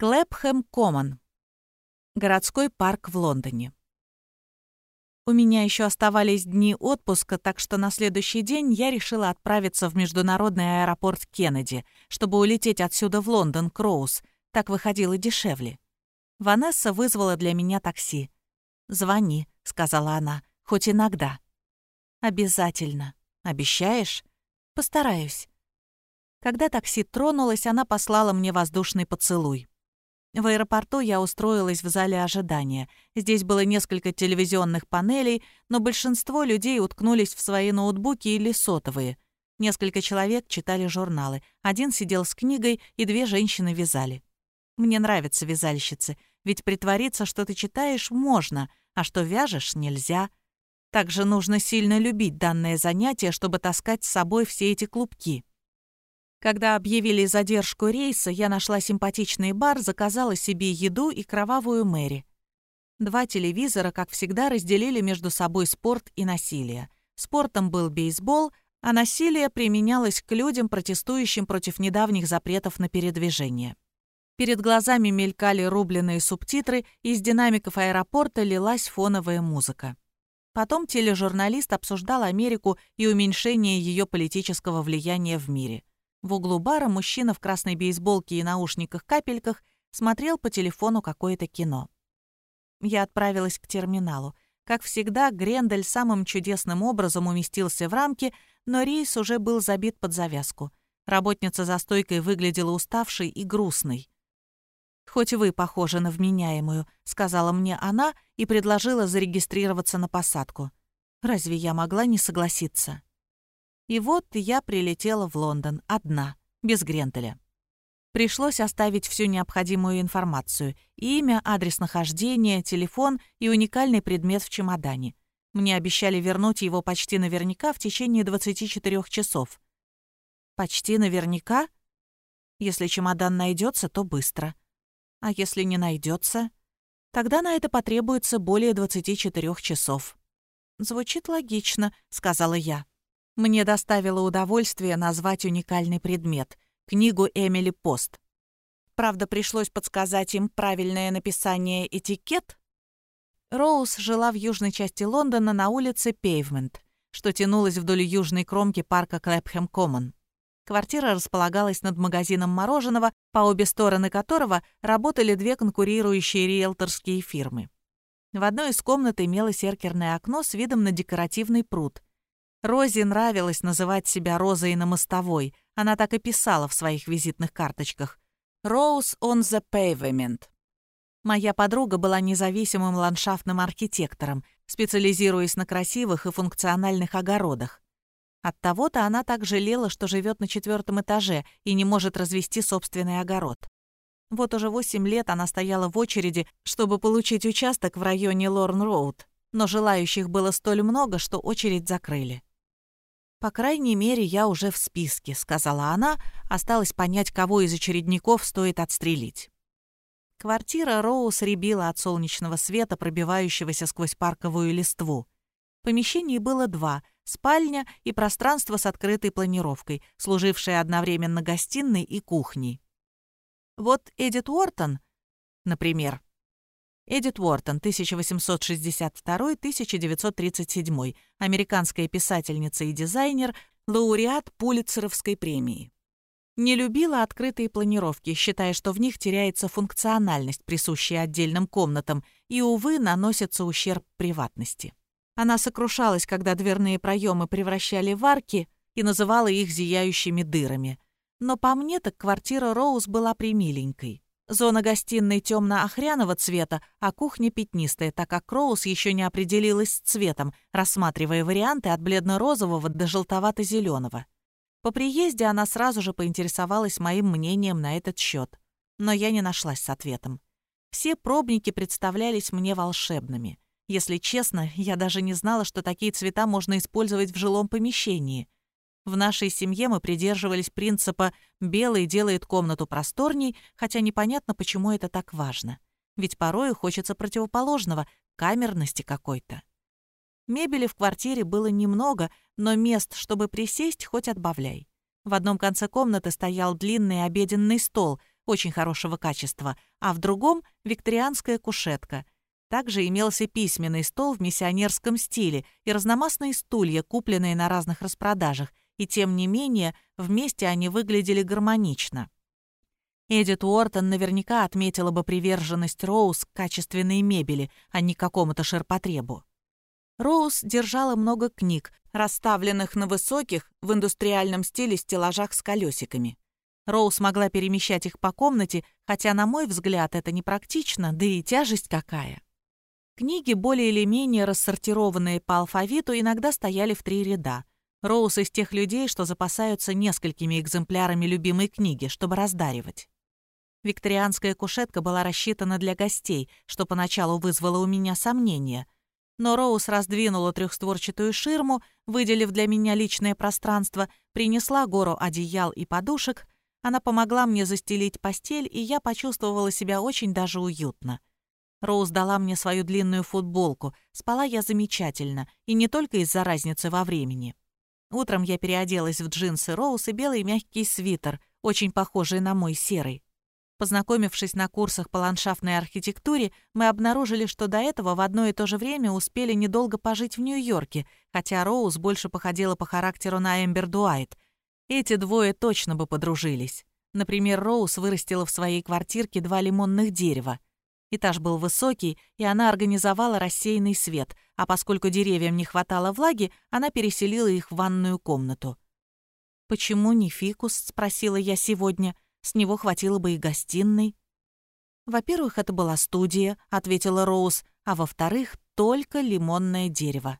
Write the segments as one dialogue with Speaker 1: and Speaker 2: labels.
Speaker 1: Клэпхэм Коммон. Городской парк в Лондоне. У меня еще оставались дни отпуска, так что на следующий день я решила отправиться в международный аэропорт Кеннеди, чтобы улететь отсюда в Лондон, Кроуз. Так выходило дешевле. Ванесса вызвала для меня такси. «Звони», — сказала она, — «хоть иногда». «Обязательно. Обещаешь?» «Постараюсь». Когда такси тронулось, она послала мне воздушный поцелуй. В аэропорту я устроилась в зале ожидания. Здесь было несколько телевизионных панелей, но большинство людей уткнулись в свои ноутбуки или сотовые. Несколько человек читали журналы. Один сидел с книгой, и две женщины вязали. Мне нравятся вязальщицы, ведь притвориться, что ты читаешь, можно, а что вяжешь, нельзя. Также нужно сильно любить данное занятие, чтобы таскать с собой все эти клубки. Когда объявили задержку рейса, я нашла симпатичный бар, заказала себе еду и кровавую Мэри. Два телевизора, как всегда, разделили между собой спорт и насилие. Спортом был бейсбол, а насилие применялось к людям, протестующим против недавних запретов на передвижение. Перед глазами мелькали рубленые субтитры, из динамиков аэропорта лилась фоновая музыка. Потом тележурналист обсуждал Америку и уменьшение ее политического влияния в мире. В углу бара мужчина в красной бейсболке и наушниках-капельках смотрел по телефону какое-то кино. Я отправилась к терминалу. Как всегда, Грендель самым чудесным образом уместился в рамки, но рейс уже был забит под завязку. Работница за стойкой выглядела уставшей и грустной. «Хоть вы похожи на вменяемую», — сказала мне она и предложила зарегистрироваться на посадку. Разве я могла не согласиться? И вот я прилетела в Лондон одна, без Грентеля. Пришлось оставить всю необходимую информацию — имя, адрес нахождения, телефон и уникальный предмет в чемодане. Мне обещали вернуть его почти наверняка в течение 24 часов. Почти наверняка? Если чемодан найдется, то быстро. А если не найдется? Тогда на это потребуется более 24 часов. «Звучит логично», — сказала я. Мне доставило удовольствие назвать уникальный предмет — книгу Эмили Пост. Правда, пришлось подсказать им правильное написание «этикет». Роуз жила в южной части Лондона на улице Пейвмент, что тянулась вдоль южной кромки парка Клэпхэм Коммон. Квартира располагалась над магазином мороженого, по обе стороны которого работали две конкурирующие риэлторские фирмы. В одной из комнат имелось эркерное окно с видом на декоративный пруд. Розе нравилось называть себя Розой на мостовой. Она так и писала в своих визитных карточках. «Rose on the pavement». Моя подруга была независимым ландшафтным архитектором, специализируясь на красивых и функциональных огородах. От того-то она так жалела, что живет на четвертом этаже и не может развести собственный огород. Вот уже восемь лет она стояла в очереди, чтобы получить участок в районе Лорн-Роуд, но желающих было столь много, что очередь закрыли. «По крайней мере, я уже в списке», — сказала она. Осталось понять, кого из очередников стоит отстрелить. Квартира Роуз рябила от солнечного света, пробивающегося сквозь парковую листву. Помещений было два — спальня и пространство с открытой планировкой, служившее одновременно гостиной и кухней. Вот Эдит Уортон, например, Эдит Уортон, 1862-1937, американская писательница и дизайнер, лауреат Пулитцеровской премии. Не любила открытые планировки, считая, что в них теряется функциональность, присущая отдельным комнатам, и, увы, наносится ущерб приватности. Она сокрушалась, когда дверные проемы превращали в арки и называла их зияющими дырами. Но по мне так квартира Роуз была примиленькой. Зона гостиной темно-охряного цвета, а кухня пятнистая, так как Кроус еще не определилась с цветом, рассматривая варианты от бледно-розового до желтовато-зеленого. По приезде она сразу же поинтересовалась моим мнением на этот счет, но я не нашлась с ответом. Все пробники представлялись мне волшебными. Если честно, я даже не знала, что такие цвета можно использовать в жилом помещении — в нашей семье мы придерживались принципа «белый делает комнату просторней», хотя непонятно, почему это так важно. Ведь порою хочется противоположного, камерности какой-то. Мебели в квартире было немного, но мест, чтобы присесть, хоть отбавляй. В одном конце комнаты стоял длинный обеденный стол, очень хорошего качества, а в другом — викторианская кушетка. Также имелся письменный стол в миссионерском стиле и разномастные стулья, купленные на разных распродажах, и тем не менее вместе они выглядели гармонично. Эдит Уортон наверняка отметила бы приверженность Роуз к качественной мебели, а не какому-то ширпотребу. Роуз держала много книг, расставленных на высоких, в индустриальном стиле стеллажах с колесиками. Роуз могла перемещать их по комнате, хотя, на мой взгляд, это непрактично, да и тяжесть какая. Книги, более или менее рассортированные по алфавиту, иногда стояли в три ряда. Роуз из тех людей, что запасаются несколькими экземплярами любимой книги, чтобы раздаривать. Викторианская кушетка была рассчитана для гостей, что поначалу вызвало у меня сомнения. Но Роуз раздвинула трехстворчатую ширму, выделив для меня личное пространство, принесла гору одеял и подушек. Она помогла мне застелить постель, и я почувствовала себя очень даже уютно. Роуз дала мне свою длинную футболку. Спала я замечательно, и не только из-за разницы во времени. Утром я переоделась в джинсы Роуз и белый мягкий свитер, очень похожий на мой серый. Познакомившись на курсах по ландшафтной архитектуре, мы обнаружили, что до этого в одно и то же время успели недолго пожить в Нью-Йорке, хотя Роуз больше походила по характеру на Эмбер Дуайт. Эти двое точно бы подружились. Например, Роуз вырастила в своей квартирке два лимонных дерева. Этаж был высокий, и она организовала рассеянный свет, а поскольку деревьям не хватало влаги, она переселила их в ванную комнату. «Почему не фикус?» — спросила я сегодня — с него хватило бы и гостиной. «Во-первых, это была студия», — ответила Роуз, «а во-вторых, только лимонное дерево».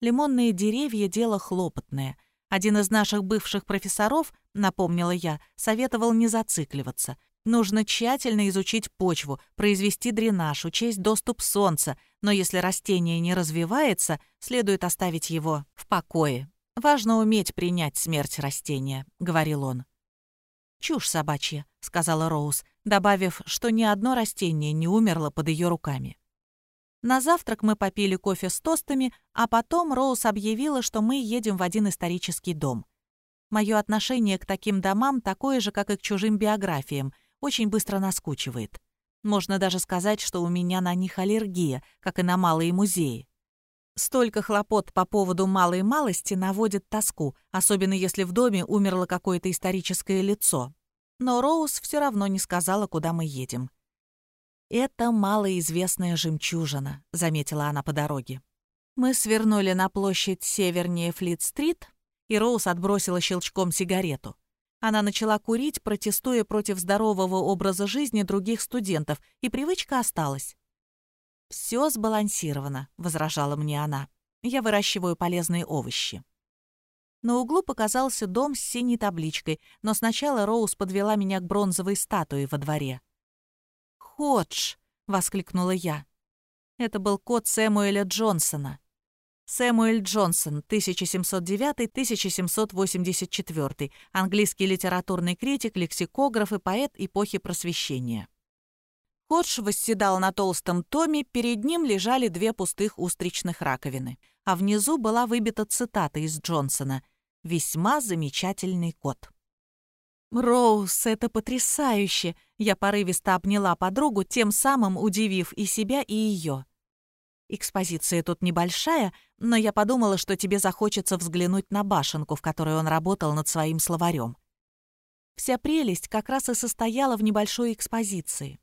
Speaker 1: Лимонные деревья — дело хлопотное. Один из наших бывших профессоров, напомнила я, советовал не зацикливаться. Нужно тщательно изучить почву, произвести дренаж, учесть доступ солнца, но если растение не развивается, следует оставить его в покое. «Важно уметь принять смерть растения», — говорил он. «Чушь собачья», — сказала Роуз, добавив, что ни одно растение не умерло под ее руками. На завтрак мы попили кофе с тостами, а потом Роуз объявила, что мы едем в один исторический дом. Мое отношение к таким домам такое же, как и к чужим биографиям, очень быстро наскучивает. Можно даже сказать, что у меня на них аллергия, как и на малые музеи. Столько хлопот по поводу малой малости наводит тоску, особенно если в доме умерло какое-то историческое лицо. Но Роуз все равно не сказала, куда мы едем. «Это малоизвестная жемчужина», — заметила она по дороге. Мы свернули на площадь севернее Флит-стрит, и Роуз отбросила щелчком сигарету. Она начала курить, протестуя против здорового образа жизни других студентов, и привычка осталась. «Все сбалансировано», — возражала мне она. «Я выращиваю полезные овощи». На углу показался дом с синей табличкой, но сначала Роуз подвела меня к бронзовой статуе во дворе. «Ходж!» — воскликнула я. Это был кот Сэмуэля Джонсона. Сэмуэль Джонсон, 1709-1784, английский литературный критик, лексикограф и поэт эпохи Просвещения. Ходж восседал на толстом томе, перед ним лежали две пустых устричных раковины, а внизу была выбита цитата из Джонсона «Весьма замечательный кот». «Роуз, это потрясающе!» Я порывисто обняла подругу, тем самым удивив и себя, и ее. Экспозиция тут небольшая, но я подумала, что тебе захочется взглянуть на башенку, в которой он работал над своим словарем. Вся прелесть как раз и состояла в небольшой экспозиции.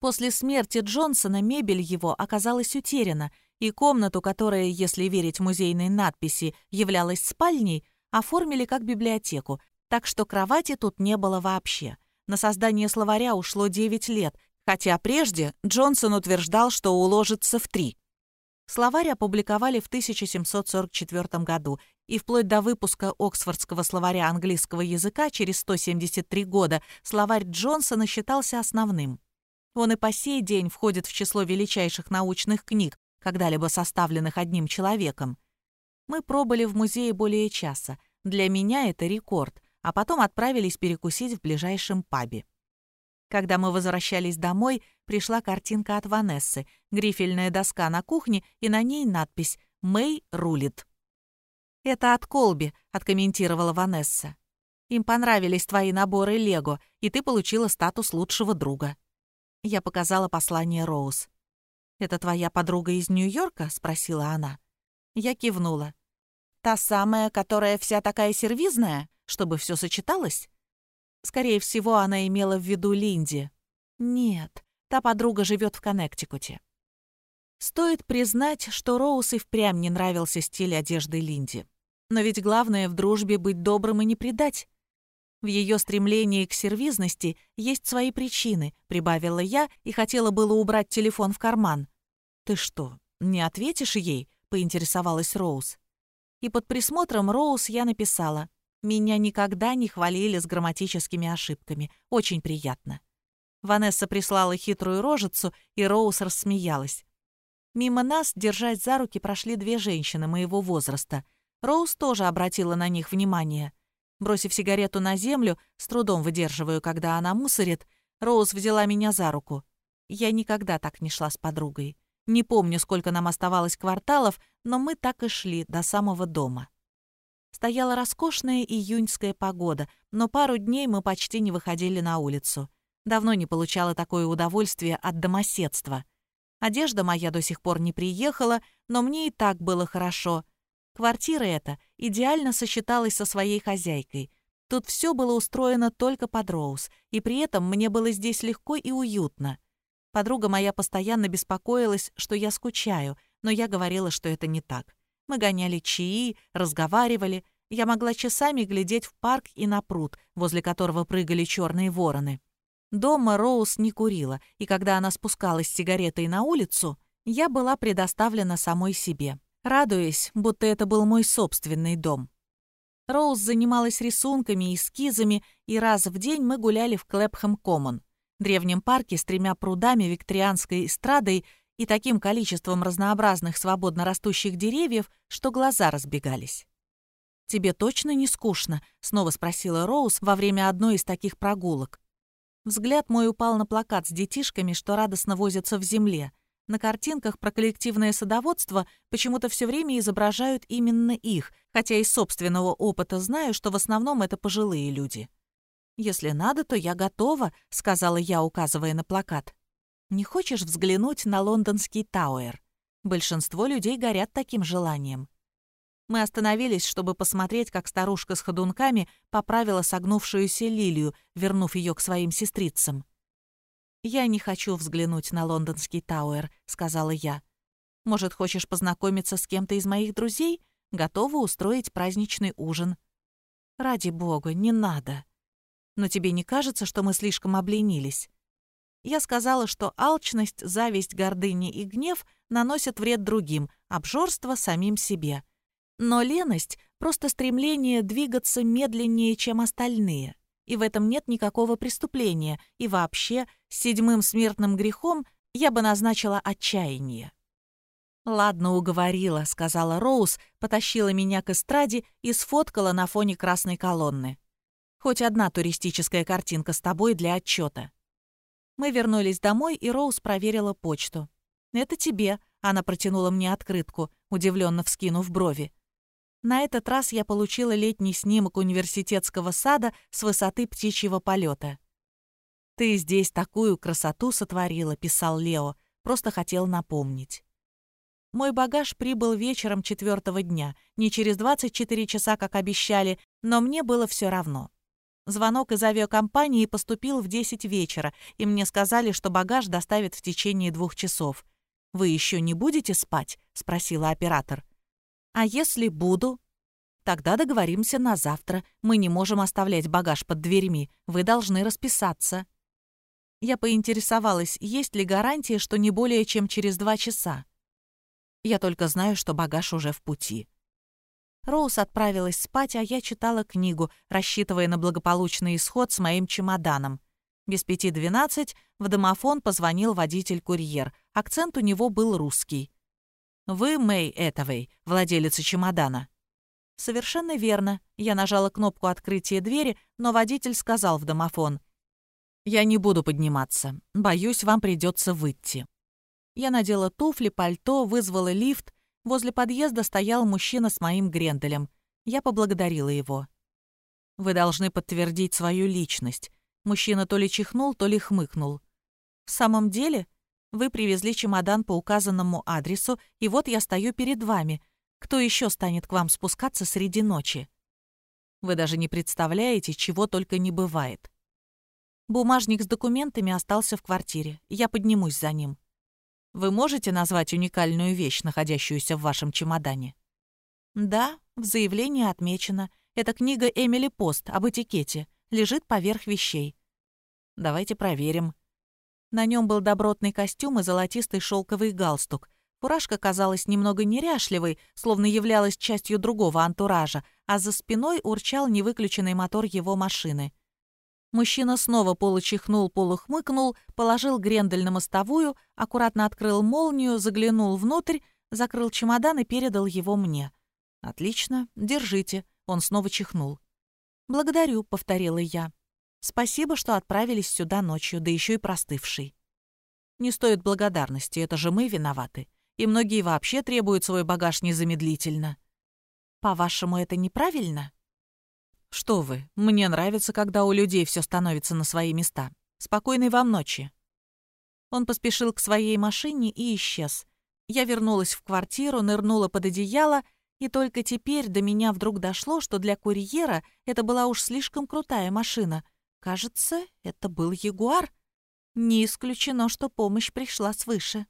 Speaker 1: После смерти Джонсона мебель его оказалась утеряна, и комнату, которая, если верить музейной надписи, являлась спальней, оформили как библиотеку, так что кровати тут не было вообще. На создание словаря ушло 9 лет, хотя прежде Джонсон утверждал, что уложится в три. Словарь опубликовали в 1744 году, и вплоть до выпуска Оксфордского словаря английского языка через 173 года словарь Джонсона считался основным. Он и по сей день входит в число величайших научных книг, когда-либо составленных одним человеком. Мы пробыли в музее более часа. Для меня это рекорд, а потом отправились перекусить в ближайшем пабе. Когда мы возвращались домой, пришла картинка от Ванессы, грифельная доска на кухне, и на ней надпись «Мэй рулит». «Это от Колби», — откомментировала Ванесса. Им понравились твои наборы Лего, и ты получила статус лучшего друга». Я показала послание Роуз. «Это твоя подруга из Нью-Йорка?» — спросила она. Я кивнула. «Та самая, которая вся такая сервизная, чтобы все сочеталось?» Скорее всего, она имела в виду Линди. «Нет, та подруга живет в Коннектикуте». Стоит признать, что Роуз и впрямь не нравился стиль одежды Линди. Но ведь главное в дружбе быть добрым и не предать. В ее стремлении к сервизности есть свои причины, прибавила я и хотела было убрать телефон в карман. «Ты что, не ответишь ей?» — поинтересовалась Роуз. И под присмотром Роуз я написала. «Меня никогда не хвалили с грамматическими ошибками. Очень приятно». Ванесса прислала хитрую рожицу, и Роуз рассмеялась. Мимо нас, держась за руки, прошли две женщины моего возраста. Роуз тоже обратила на них внимание. Бросив сигарету на землю, с трудом выдерживаю, когда она мусорит, Роуз взяла меня за руку. Я никогда так не шла с подругой. Не помню, сколько нам оставалось кварталов, но мы так и шли до самого дома. Стояла роскошная июньская погода, но пару дней мы почти не выходили на улицу. Давно не получала такое удовольствие от домоседства — Одежда моя до сих пор не приехала, но мне и так было хорошо. Квартира эта идеально сочеталась со своей хозяйкой. Тут все было устроено только под Роуз, и при этом мне было здесь легко и уютно. Подруга моя постоянно беспокоилась, что я скучаю, но я говорила, что это не так. Мы гоняли чаи, разговаривали. Я могла часами глядеть в парк и на пруд, возле которого прыгали черные вороны. Дома Роуз не курила, и когда она спускалась с сигаретой на улицу, я была предоставлена самой себе, радуясь, будто это был мой собственный дом. Роуз занималась рисунками и эскизами, и раз в день мы гуляли в Клэпхэм-Коммон, древнем парке с тремя прудами викторианской эстрадой и таким количеством разнообразных свободно растущих деревьев, что глаза разбегались. «Тебе точно не скучно?» — снова спросила Роуз во время одной из таких прогулок. Взгляд мой упал на плакат с детишками, что радостно возятся в земле. На картинках про коллективное садоводство почему-то все время изображают именно их, хотя из собственного опыта знаю, что в основном это пожилые люди. «Если надо, то я готова», — сказала я, указывая на плакат. «Не хочешь взглянуть на лондонский Тауэр? Большинство людей горят таким желанием. Мы остановились, чтобы посмотреть, как старушка с ходунками поправила согнувшуюся лилию, вернув ее к своим сестрицам. «Я не хочу взглянуть на лондонский Тауэр», — сказала я. «Может, хочешь познакомиться с кем-то из моих друзей? Готова устроить праздничный ужин». «Ради бога, не надо. Но тебе не кажется, что мы слишком обленились?» Я сказала, что алчность, зависть, гордыня и гнев наносят вред другим, обжорство самим себе — но леность — просто стремление двигаться медленнее, чем остальные. И в этом нет никакого преступления, и вообще седьмым смертным грехом я бы назначила отчаяние. «Ладно, уговорила», — сказала Роуз, потащила меня к эстраде и сфоткала на фоне красной колонны. «Хоть одна туристическая картинка с тобой для отчета. Мы вернулись домой, и Роуз проверила почту. «Это тебе», — она протянула мне открытку, удивленно вскинув брови. На этот раз я получила летний снимок университетского сада с высоты птичьего полета. «Ты здесь такую красоту сотворила», — писал Лео, просто хотел напомнить. Мой багаж прибыл вечером четвертого дня, не через 24 часа, как обещали, но мне было все равно. Звонок из авиакомпании поступил в 10 вечера, и мне сказали, что багаж доставят в течение двух часов. «Вы еще не будете спать?» — спросила оператор. А если буду? Тогда договоримся на завтра. Мы не можем оставлять багаж под дверьми. Вы должны расписаться. Я поинтересовалась, есть ли гарантия, что не более чем через два часа. Я только знаю, что багаж уже в пути. Роуз отправилась спать, а я читала книгу, рассчитывая на благополучный исход с моим чемоданом. Без пяти двенадцать в домофон позвонил водитель-курьер. Акцент у него был русский. Вы Мэй Этовой, владелица чемодана». «Совершенно верно». Я нажала кнопку открытия двери, но водитель сказал в домофон. «Я не буду подниматься. Боюсь, вам придется выйти». Я надела туфли, пальто, вызвала лифт. Возле подъезда стоял мужчина с моим гренделем. Я поблагодарила его. Вы должны подтвердить свою личность. Мужчина то ли чихнул, то ли хмыкнул. В самом деле, вы привезли чемодан по указанному адресу, и вот я стою перед вами. Кто еще станет к вам спускаться среди ночи? Вы даже не представляете, чего только не бывает. Бумажник с документами остался в квартире. Я поднимусь за ним. Вы можете назвать уникальную вещь, находящуюся в вашем чемодане? Да, в заявлении отмечено. Это книга Эмили Пост об этикете. Лежит поверх вещей. Давайте проверим. На нем был добротный костюм и золотистый шелковый галстук. Фуражка казалась немного неряшливой, словно являлась частью другого антуража, а за спиной урчал невыключенный мотор его машины. Мужчина снова получехнул, полухмыкнул, положил грендель на мостовую, аккуратно открыл молнию, заглянул внутрь, закрыл чемодан и передал его мне. «Отлично, держите», — он снова чихнул. «Благодарю», — повторила я. «Спасибо, что отправились сюда ночью, да еще и простывший». «Не стоит благодарности, это же мы виноваты. И многие вообще требуют свой багаж незамедлительно». «По-вашему, это неправильно?» «Что вы, мне нравится, когда у людей все становится на свои места. Спокойной вам ночи». Он поспешил к своей машине и исчез. Я вернулась в квартиру, нырнула под одеяло, и только теперь до меня вдруг дошло, что для курьера это была уж слишком крутая машина. Кажется, это был Ягуар. Не исключено, что помощь пришла свыше.